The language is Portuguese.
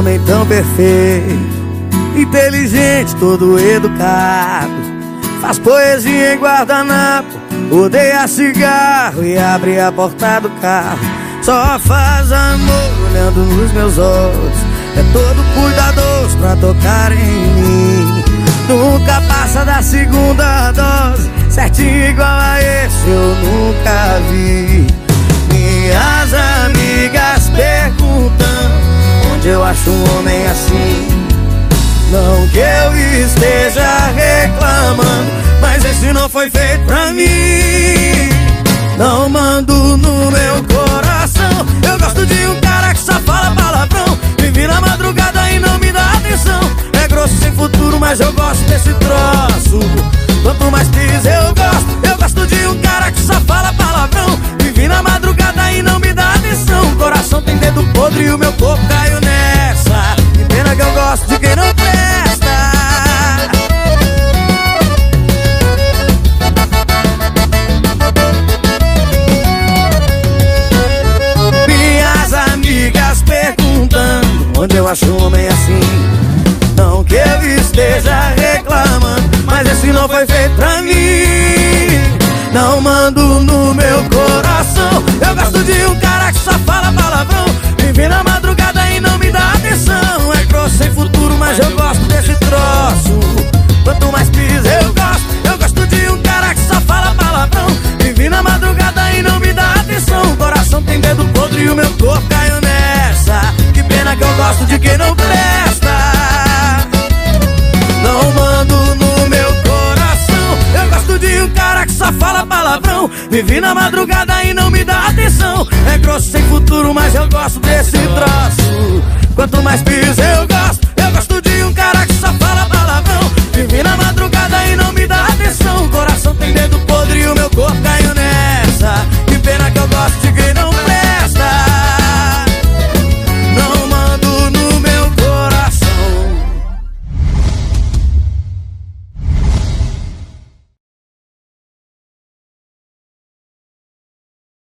homem tão perfeito Inteligente, todo educado. Faz poesia em guardanapo Odeia cigarro e abre a porta do carro. Só faz amor olhando nos meus olhos. É todo cuidadoso pra tocar em mim. Nunca passa da segunda dose Certinho igual a esse eu nunca vi acho um homem assim. Não que eu esteja reclamando Mas esse não foi feito pra mim. Não mando no meu coração. Eu gosto de um cara que só fala palavrão. Vive na madrugada e não me dá atenção. É grosso sem futuro, mas eu gosto desse troço. Quanto mais pisa eu Onde eu acho homem assim. Não que eu esteja reclamando Mas esse não foi feito pra mim. Não mando no meu coração. Eu gosto de um cara fala palavrão. Na madrugada e não me dá atenção. É grosso sem futuro, mas eu gosto desse troço Quanto mais piso eu